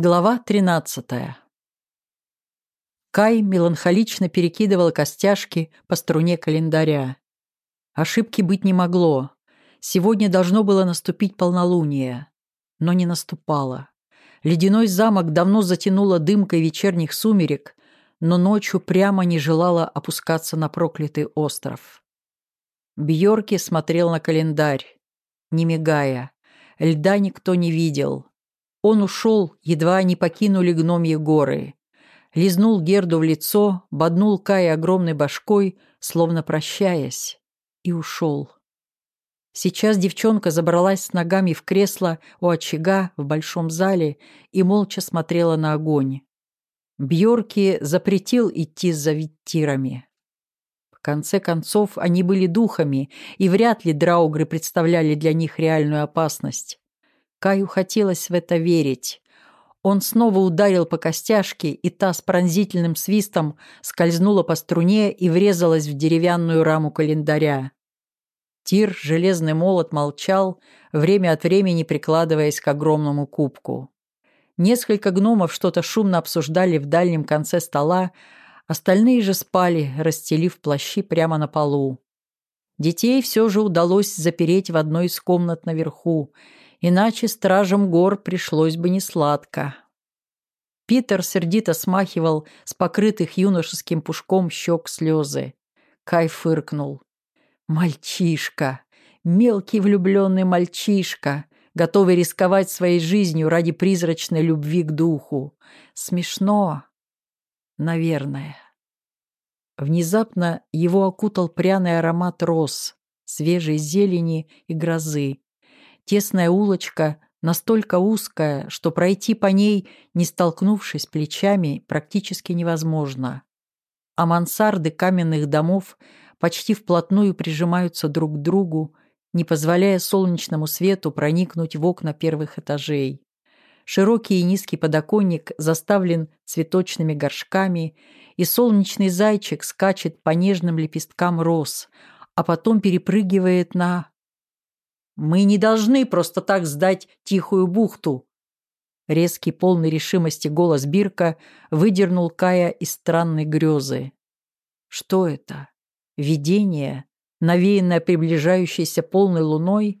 Глава 13. Кай меланхолично перекидывал костяшки по струне календаря. Ошибки быть не могло. Сегодня должно было наступить полнолуние. Но не наступало. Ледяной замок давно затянуло дымкой вечерних сумерек, но ночью прямо не желала опускаться на проклятый остров. Бьорки смотрел на календарь, не мигая. Льда никто не видел. Он ушел, едва они покинули гномьи горы. Лизнул Герду в лицо, боднул Кай огромной башкой, словно прощаясь, и ушел. Сейчас девчонка забралась с ногами в кресло у очага в большом зале и молча смотрела на огонь. Бьорки запретил идти за виттирами. В конце концов, они были духами, и вряд ли драугры представляли для них реальную опасность. Каю хотелось в это верить. Он снова ударил по костяшке, и та с пронзительным свистом скользнула по струне и врезалась в деревянную раму календаря. Тир, железный молот, молчал, время от времени прикладываясь к огромному кубку. Несколько гномов что-то шумно обсуждали в дальнем конце стола, остальные же спали, расстелив плащи прямо на полу. Детей все же удалось запереть в одной из комнат наверху, иначе стражам гор пришлось бы несладко. Питер сердито смахивал с покрытых юношеским пушком щек слезы. Кай фыркнул. «Мальчишка! Мелкий влюбленный мальчишка!» готовый рисковать своей жизнью ради призрачной любви к духу. Смешно, наверное. Внезапно его окутал пряный аромат роз, свежей зелени и грозы. Тесная улочка настолько узкая, что пройти по ней, не столкнувшись плечами, практически невозможно. А мансарды каменных домов почти вплотную прижимаются друг к другу, не позволяя солнечному свету проникнуть в окна первых этажей. Широкий и низкий подоконник заставлен цветочными горшками, и солнечный зайчик скачет по нежным лепесткам роз, а потом перепрыгивает на мы не должны просто так сдать тихую бухту. Резкий, полный решимости голос Бирка выдернул Кая из странной грезы. Что это? Видение, навеянное приближающейся полной луной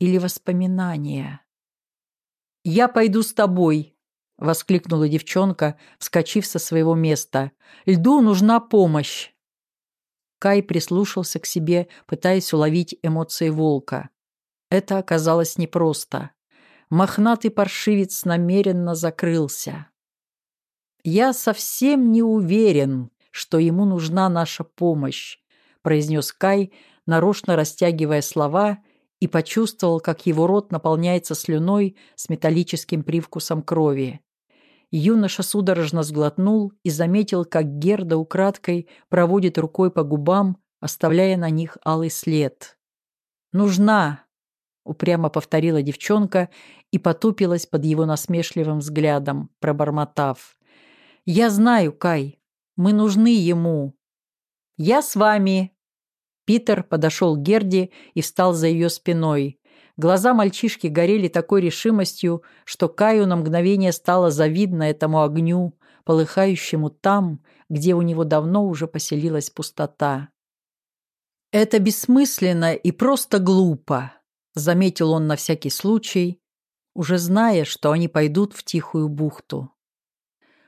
или воспоминание? «Я пойду с тобой», — воскликнула девчонка, вскочив со своего места. «Льду нужна помощь». Кай прислушался к себе, пытаясь уловить эмоции волка. Это оказалось непросто. Мохнатый паршивец намеренно закрылся. «Я совсем не уверен, что ему нужна наша помощь», произнес Кай, нарочно растягивая слова, и почувствовал, как его рот наполняется слюной с металлическим привкусом крови. Юноша судорожно сглотнул и заметил, как Герда украдкой проводит рукой по губам, оставляя на них алый след. «Нужна!» Упрямо повторила девчонка и потупилась под его насмешливым взглядом, пробормотав. «Я знаю, Кай, мы нужны ему». «Я с вами». Питер подошел к Герде и встал за ее спиной. Глаза мальчишки горели такой решимостью, что Каю на мгновение стало завидно этому огню, полыхающему там, где у него давно уже поселилась пустота. «Это бессмысленно и просто глупо», заметил он на всякий случай, уже зная, что они пойдут в тихую бухту.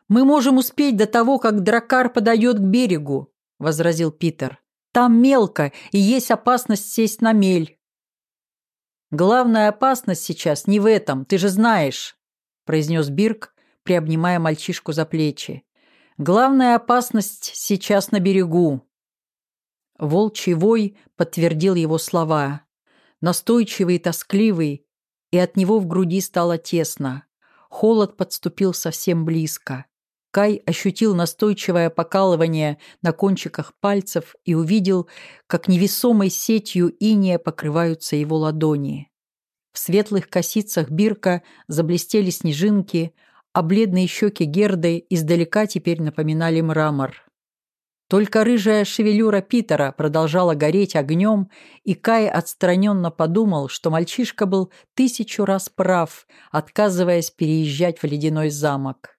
«Мы можем успеть до того, как дракар подойдет к берегу», — возразил Питер. «Там мелко, и есть опасность сесть на мель». «Главная опасность сейчас не в этом, ты же знаешь», — произнес Бирк, приобнимая мальчишку за плечи. «Главная опасность сейчас на берегу». Волчий вой подтвердил его слова настойчивый и тоскливый, и от него в груди стало тесно. Холод подступил совсем близко. Кай ощутил настойчивое покалывание на кончиках пальцев и увидел, как невесомой сетью иния покрываются его ладони. В светлых косицах бирка заблестели снежинки, а бледные щеки Герды издалека теперь напоминали мрамор. Только рыжая шевелюра Питера продолжала гореть огнем, и Кай отстраненно подумал, что мальчишка был тысячу раз прав, отказываясь переезжать в ледяной замок.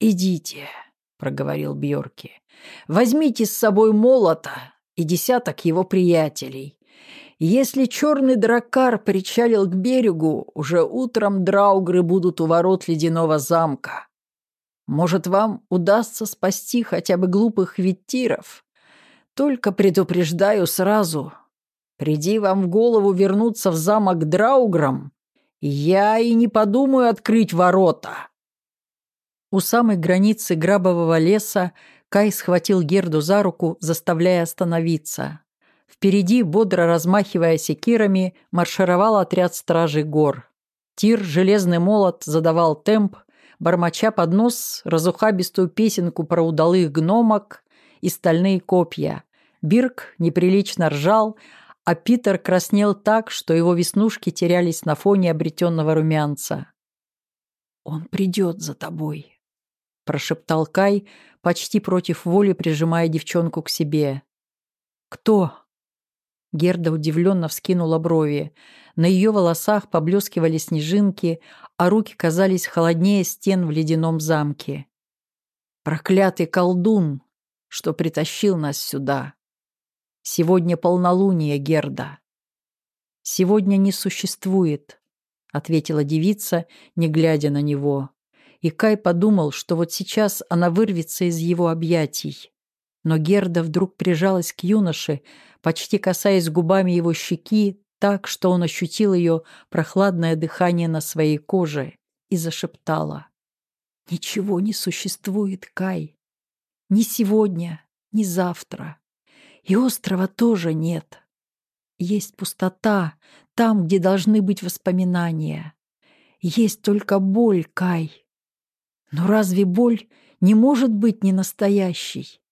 «Идите», — проговорил Бьорки, — «возьмите с собой молота и десяток его приятелей. Если черный дракар причалил к берегу, уже утром драугры будут у ворот ледяного замка. Может, вам удастся спасти хотя бы глупых виттиров? Только предупреждаю сразу. Приди вам в голову вернуться в замок Драуграм, я и не подумаю открыть ворота». У самой границы грабового леса Кай схватил Герду за руку, заставляя остановиться. Впереди, бодро размахивая секирами, маршировал отряд стражей гор. Тир, железный молот, задавал темп, бормоча под нос разухабистую песенку про удалых гномок и стальные копья. Бирк неприлично ржал, а Питер краснел так, что его веснушки терялись на фоне обретенного румянца. «Он придет за тобой», — прошептал Кай, почти против воли прижимая девчонку к себе. «Кто?» Герда удивленно вскинула брови. На ее волосах поблескивали снежинки, а руки казались холоднее стен в ледяном замке. «Проклятый колдун, что притащил нас сюда! Сегодня полнолуние, Герда!» «Сегодня не существует», — ответила девица, не глядя на него. И Кай подумал, что вот сейчас она вырвется из его объятий. Но Герда вдруг прижалась к юноше, почти касаясь губами его щеки, так, что он ощутил ее прохладное дыхание на своей коже, и зашептала. «Ничего не существует, Кай. Ни сегодня, ни завтра. И острова тоже нет. Есть пустота там, где должны быть воспоминания. Есть только боль, Кай. Но разве боль не может быть не настоящей?»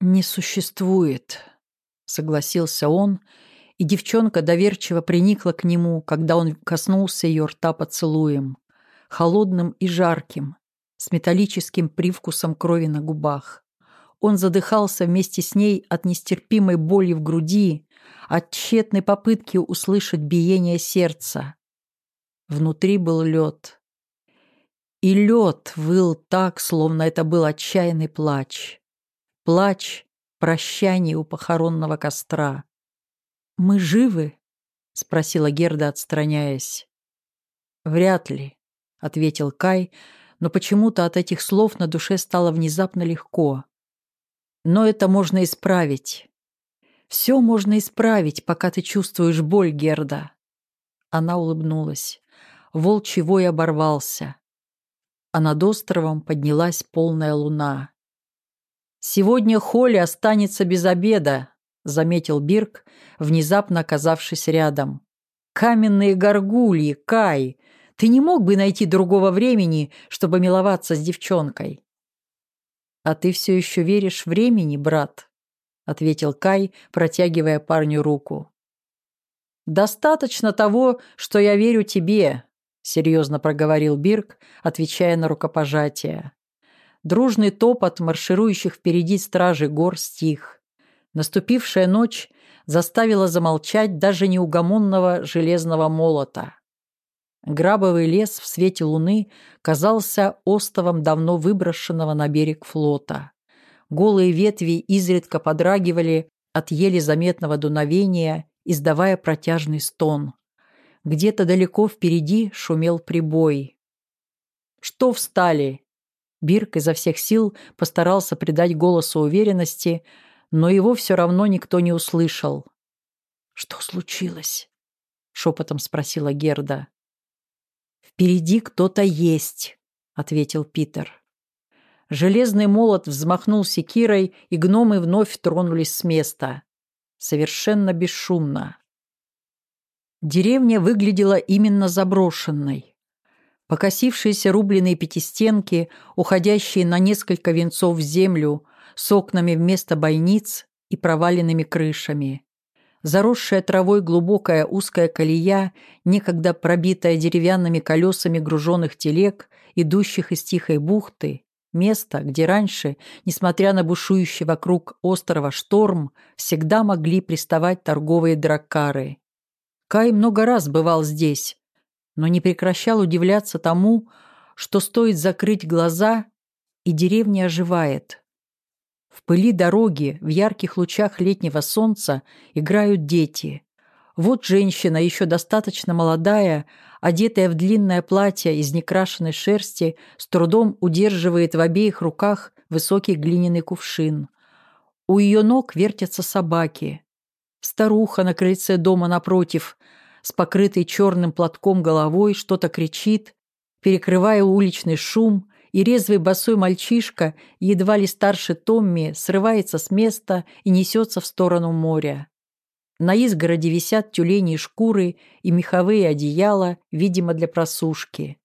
«Не существует», — согласился он, и девчонка доверчиво приникла к нему, когда он коснулся ее рта поцелуем, холодным и жарким, с металлическим привкусом крови на губах. Он задыхался вместе с ней от нестерпимой боли в груди, от тщетной попытки услышать биение сердца. Внутри был лед. И лед выл так, словно это был отчаянный плач плач, прощание у похоронного костра. «Мы живы?» — спросила Герда, отстраняясь. «Вряд ли», — ответил Кай, но почему-то от этих слов на душе стало внезапно легко. «Но это можно исправить. Все можно исправить, пока ты чувствуешь боль, Герда». Она улыбнулась. Волчий вой оборвался, а над островом поднялась полная луна. «Сегодня Холли останется без обеда», — заметил Бирк, внезапно оказавшись рядом. «Каменные горгульи, Кай! Ты не мог бы найти другого времени, чтобы миловаться с девчонкой?» «А ты все еще веришь времени, брат?» — ответил Кай, протягивая парню руку. «Достаточно того, что я верю тебе», — серьезно проговорил Бирк, отвечая на рукопожатие. Дружный топот марширующих впереди стражи гор стих. Наступившая ночь заставила замолчать даже неугомонного железного молота. Грабовый лес в свете луны казался остовом давно выброшенного на берег флота. Голые ветви изредка подрагивали от еле заметного дуновения, издавая протяжный стон. Где-то далеко впереди шумел прибой. «Что встали?» Бирк изо всех сил постарался придать голосу уверенности, но его все равно никто не услышал. «Что случилось?» — шепотом спросила Герда. «Впереди кто-то есть», — ответил Питер. Железный молот взмахнул секирой, и гномы вновь тронулись с места. Совершенно бесшумно. Деревня выглядела именно заброшенной. Покосившиеся рубленые пятистенки, уходящие на несколько венцов в землю, с окнами вместо бойниц и проваленными крышами. Заросшая травой глубокая узкая колея, некогда пробитая деревянными колесами груженных телег, идущих из тихой бухты, место, где раньше, несмотря на бушующий вокруг острова шторм, всегда могли приставать торговые драккары. Кай много раз бывал здесь, но не прекращал удивляться тому, что стоит закрыть глаза, и деревня оживает. В пыли дороги, в ярких лучах летнего солнца играют дети. Вот женщина, еще достаточно молодая, одетая в длинное платье из некрашенной шерсти, с трудом удерживает в обеих руках высокий глиняный кувшин. У ее ног вертятся собаки. Старуха на крыльце дома напротив, с покрытой черным платком головой, что-то кричит, перекрывая уличный шум, и резвый босой мальчишка, едва ли старше Томми, срывается с места и несется в сторону моря. На изгороде висят тюлени шкуры и меховые одеяла, видимо, для просушки.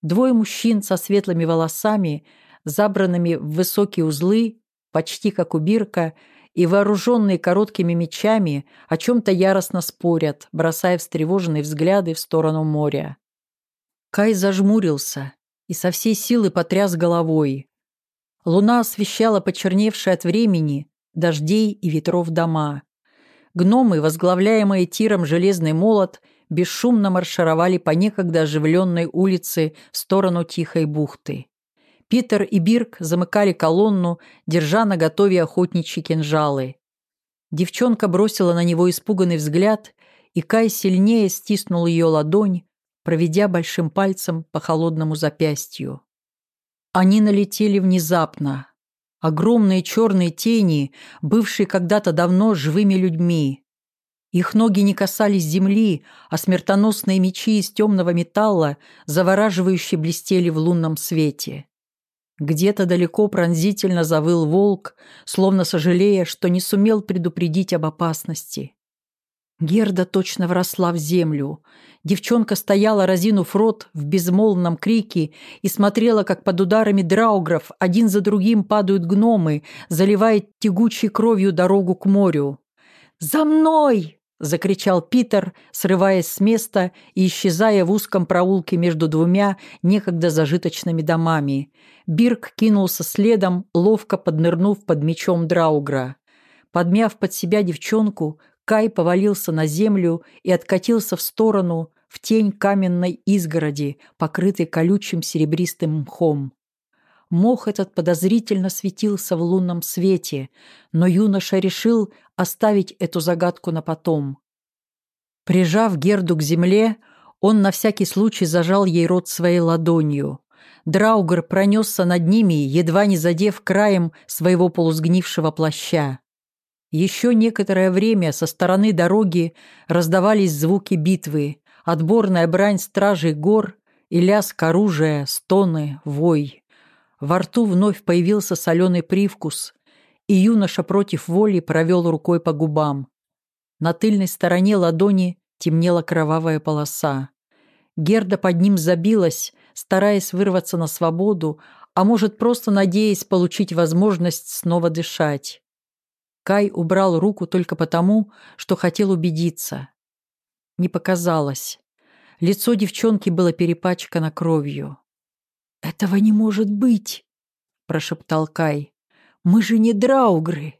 Двое мужчин со светлыми волосами, забранными в высокие узлы, почти как у Бирка, и вооруженные короткими мечами, о чем-то яростно спорят, бросая встревоженные взгляды в сторону моря. Кай зажмурился и со всей силы потряс головой. Луна освещала почерневшие от времени, дождей и ветров дома. Гномы, возглавляемые тиром «Железный молот», бесшумно маршировали по некогда оживленной улице в сторону Тихой бухты. Питер и Бирк замыкали колонну, держа на готове охотничьи кинжалы. Девчонка бросила на него испуганный взгляд, и Кай сильнее стиснул ее ладонь, проведя большим пальцем по холодному запястью. Они налетели внезапно, огромные черные тени, бывшие когда-то давно живыми людьми. Их ноги не касались земли, а смертоносные мечи из темного металла завораживающе блестели в лунном свете. Где-то далеко пронзительно завыл волк, словно сожалея, что не сумел предупредить об опасности. Герда точно вросла в землю. Девчонка стояла, разинув рот, в безмолвном крике и смотрела, как под ударами драугров один за другим падают гномы, заливая тягучей кровью дорогу к морю. «За мной!» — закричал Питер, срываясь с места и исчезая в узком проулке между двумя некогда зажиточными домами. Бирк кинулся следом, ловко поднырнув под мечом Драугра. Подмяв под себя девчонку, Кай повалился на землю и откатился в сторону, в тень каменной изгороди, покрытой колючим серебристым мхом. Мох этот подозрительно светился в лунном свете, но юноша решил оставить эту загадку на потом. Прижав Герду к земле, он на всякий случай зажал ей рот своей ладонью. Драугер пронесся над ними, едва не задев краем своего полусгнившего плаща. Еще некоторое время со стороны дороги раздавались звуки битвы, отборная брань стражей гор и лязг оружия, стоны, вой. Во рту вновь появился соленый привкус, и юноша против воли провел рукой по губам. На тыльной стороне ладони темнела кровавая полоса. Герда под ним забилась, стараясь вырваться на свободу, а может, просто надеясь получить возможность снова дышать. Кай убрал руку только потому, что хотел убедиться. Не показалось. Лицо девчонки было перепачкано кровью. «Этого не может быть!» – прошептал Кай. «Мы же не драугры!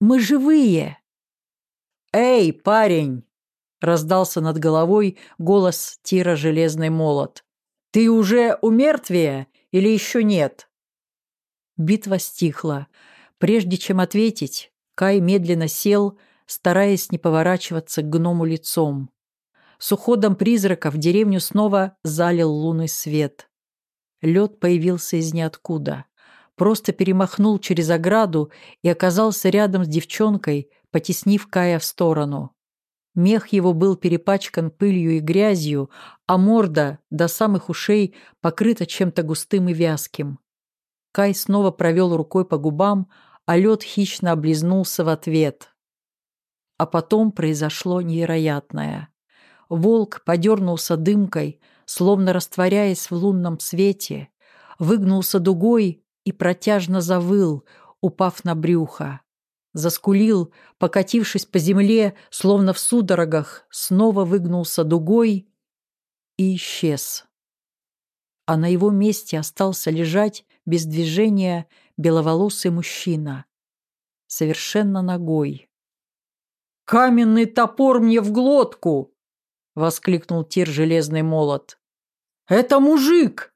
Мы живые!» «Эй, парень!» – раздался над головой голос Тира Железный Молот. «Ты уже у мертвия или еще нет?» Битва стихла. Прежде чем ответить, Кай медленно сел, стараясь не поворачиваться к гному лицом. С уходом призрака в деревню снова залил лунный свет. Лед появился из ниоткуда. Просто перемахнул через ограду и оказался рядом с девчонкой, потеснив Кая в сторону. Мех его был перепачкан пылью и грязью, а морда до самых ушей покрыта чем-то густым и вязким. Кай снова провел рукой по губам, а лед хищно облизнулся в ответ. А потом произошло невероятное. Волк подернулся дымкой, словно растворяясь в лунном свете, выгнулся дугой и протяжно завыл, упав на брюхо. Заскулил, покатившись по земле, словно в судорогах, снова выгнулся дугой и исчез. А на его месте остался лежать без движения беловолосый мужчина. Совершенно ногой. «Каменный топор мне в глотку!» — воскликнул Тир Железный Молот. «Это мужик!»